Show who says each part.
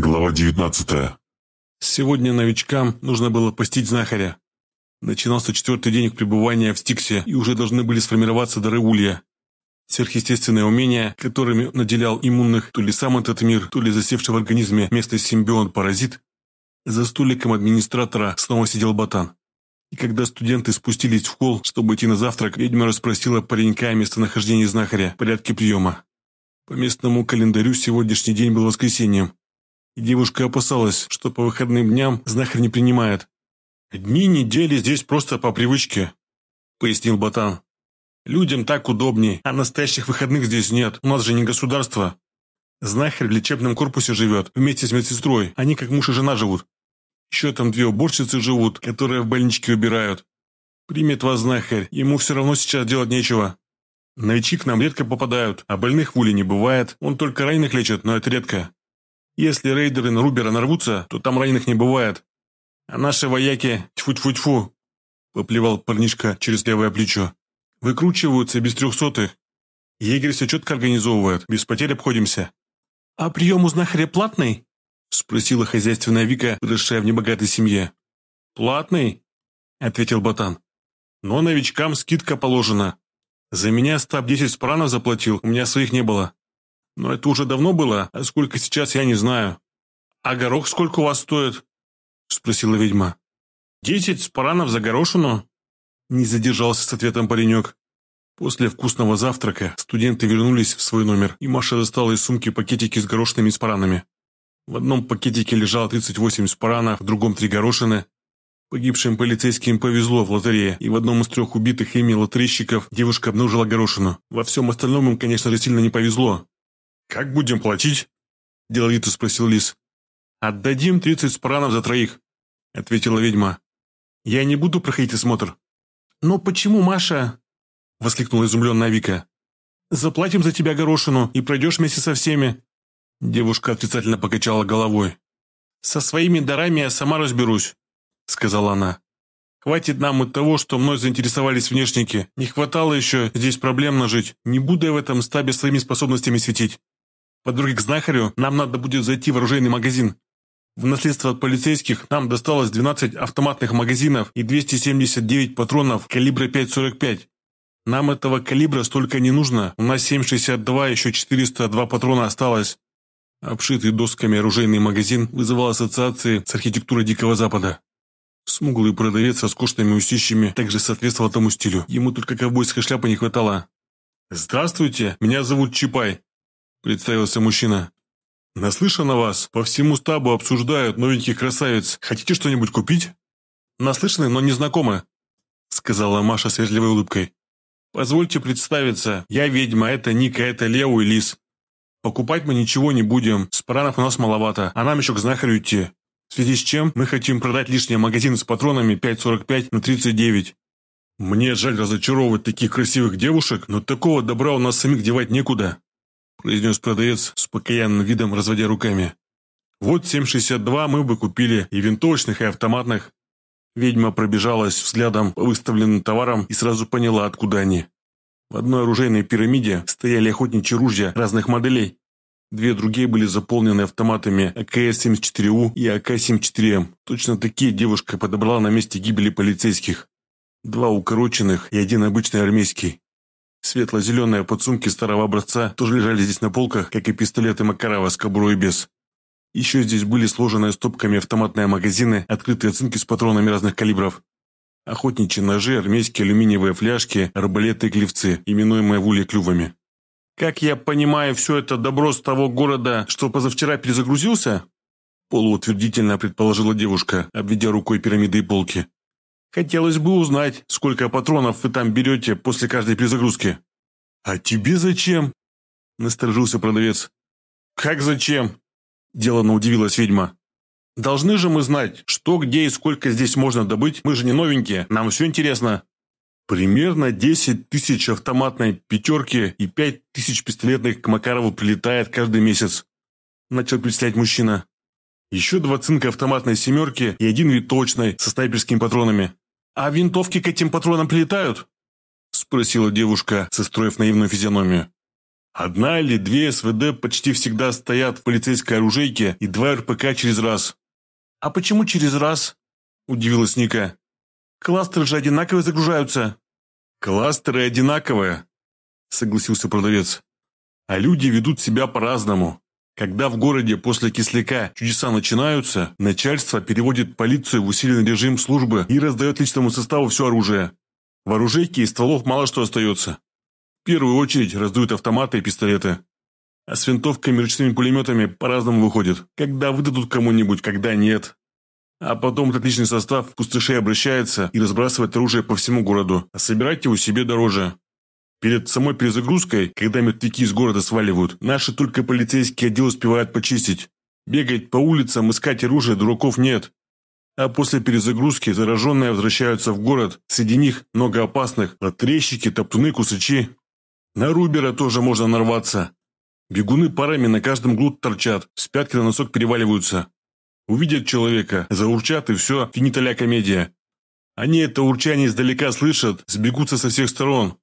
Speaker 1: Глава 19.
Speaker 2: Сегодня новичкам нужно было постить знахаря. Начинался четвертый день их пребывания в Стиксе, и уже должны были сформироваться дары улья. Сверхъестественные умения, которыми наделял иммунных то ли сам этот мир, то ли засевший в организме место симбион-паразит. За столиком администратора снова сидел ботан. И когда студенты спустились в холл, чтобы идти на завтрак, ведьма расспросила паренька о местонахождении знахаря, порядке приема. По местному календарю сегодняшний день был воскресеньем, и девушка опасалась, что по выходным дням знахарь не принимает. «Дни недели здесь просто по привычке», — пояснил Ботан. «Людям так удобней, а настоящих выходных здесь нет, у нас же не государство. Знахарь в лечебном корпусе живет, вместе с медсестрой, они как муж и жена живут. Еще там две уборщицы живут, которые в больничке убирают. Примет вас знахарь, ему все равно сейчас делать нечего. Новички к нам редко попадают, а больных в уле не бывает, он только раненых лечит, но это редко. Если рейдеры на Рубера нарвутся, то там раненых не бывает. А наши вояки, тьфу-тьфу-тьфу, поплевал парнишка через левое плечо, выкручиваются без трехсотых. Егерь все четко организовывает, без потерь обходимся. «А прием у знахаря платный?» – спросила хозяйственная Вика, выросшая в небогатой семье. «Платный?» – ответил Ботан. «Но новичкам скидка положена. За меня стаб 10 спранов заплатил, у меня своих не было. Но это уже давно было, а сколько сейчас, я не знаю. А горох сколько у вас стоит? Спросила ведьма. Десять спаранов за горошину? Не задержался с ответом паренек. После вкусного завтрака студенты вернулись в свой номер, и Маша достала из сумки пакетики с горошинами спаранами. В одном пакетике лежало 38 спаранов, в другом три горошины. Погибшим полицейским повезло в лотерее, и в одном из трех убитых ими лотерейщиков девушка обнаружила горошину. Во всем остальном им, конечно же, сильно не повезло. «Как будем платить?» – деловито спросил Лис. «Отдадим тридцать спаранов за троих», – ответила ведьма. «Я не буду проходить осмотр». «Но почему, Маша?» – воскликнула изумленная Вика. «Заплатим за тебя горошину и пройдешь вместе со всеми». Девушка отрицательно покачала головой. «Со своими дарами я сама разберусь», – сказала она. «Хватит нам и того, что мной заинтересовались внешники. Не хватало еще здесь проблем нажить. Не буду я в этом стабе своими способностями светить». По дороге к знахарю нам надо будет зайти в оружейный магазин. В наследство от полицейских нам досталось 12 автоматных магазинов и 279 патронов калибра 5.45. Нам этого калибра столько не нужно, у нас 7,62, еще 402 патрона осталось. Обшитый досками оружейный магазин вызывал ассоциации с архитектурой Дикого Запада. Смуглый продавец со скучными усищами также соответствовал тому стилю, ему только ковбойской шляпы не хватало. «Здравствуйте, меня зовут Чипай», – представился мужчина. «Наслышан о вас. По всему стабу обсуждают новеньких красавиц. Хотите что-нибудь купить?» «Наслышаны, но не знакомы», – сказала Маша с вежливой улыбкой. «Позвольте представиться. Я ведьма, это Ника, это Лео и Лис. Покупать мы ничего не будем. Спаранов у нас маловато, а нам еще к знахарю идти. В связи с чем мы хотим продать лишние магазины с патронами 5.45 на 39. Мне жаль разочаровывать таких красивых девушек, но такого добра у нас самих девать некуда произнес продавец с покаянным видом, разводя руками. «Вот 7,62 мы бы купили и винтовочных, и автоматных». Ведьма пробежалась взглядом по выставленным товарам и сразу поняла, откуда они. В одной оружейной пирамиде стояли охотничьи ружья разных моделей. Две другие были заполнены автоматами АКС-74У и АК-74М. Точно такие девушка подобрала на месте гибели полицейских. Два укороченных и один обычный армейский. Светло-зеленые подсумки старого образца тоже лежали здесь на полках, как и пистолеты Макарова с кобурой без. Еще здесь были сложенные стопками автоматные магазины, открытые оценки с патронами разных калибров. Охотничьи ножи, армейские алюминиевые фляжки, арбалеты и клевцы, именуемые в улье клювами. «Как я понимаю, все это добро с того города, что позавчера перезагрузился?» Полуутвердительно предположила девушка, обведя рукой пирамиды и полки. Хотелось бы узнать, сколько патронов вы там берете после каждой перезагрузки». «А тебе зачем?» – насторожился продавец. «Как зачем?» – деланно удивилась ведьма. «Должны же мы знать, что, где и сколько здесь можно добыть. Мы же не новенькие, нам все интересно». «Примерно 10 тысяч автоматной пятерки и 5 тысяч пистолетных к Макарову прилетает каждый месяц», – начал перечислять мужчина. Еще два цинка автоматной семерки и один винтовочной со снайперскими патронами. «А винтовки к этим патронам прилетают?» Спросила девушка, состроив наивную физиономию. Одна или две СВД почти всегда стоят в полицейской оружейке и два РПК через раз.
Speaker 1: «А почему через раз?» – удивилась Ника. «Кластеры же одинаково загружаются».
Speaker 2: «Кластеры одинаковые», – согласился продавец. «А люди ведут себя по-разному. Когда в городе после кисляка чудеса начинаются, начальство переводит полицию в усиленный режим службы и раздает личному составу все оружие. В оружейке из стволов мало что остается. В первую очередь раздают автоматы и пистолеты. А с винтовками и ручными пулеметами по-разному выходит. Когда выдадут кому-нибудь, когда нет. А потом этот личный состав в пустышей обращается и разбрасывает оружие по всему городу. А собирать его себе дороже. Перед самой перезагрузкой, когда мертвяки из города сваливают, наши только полицейские отдел успевают почистить. Бегать по улицам, искать оружие дураков нет. А после перезагрузки зараженные возвращаются в город, среди них много опасных, трещики, топтуны, кусачи. На Рубера тоже можно нарваться, Бегуны парами на каждом глут торчат, с пятки на носок переваливаются. Увидят человека, заурчат и все, финиталя комедия. Они это урчание издалека слышат, сбегутся со всех сторон.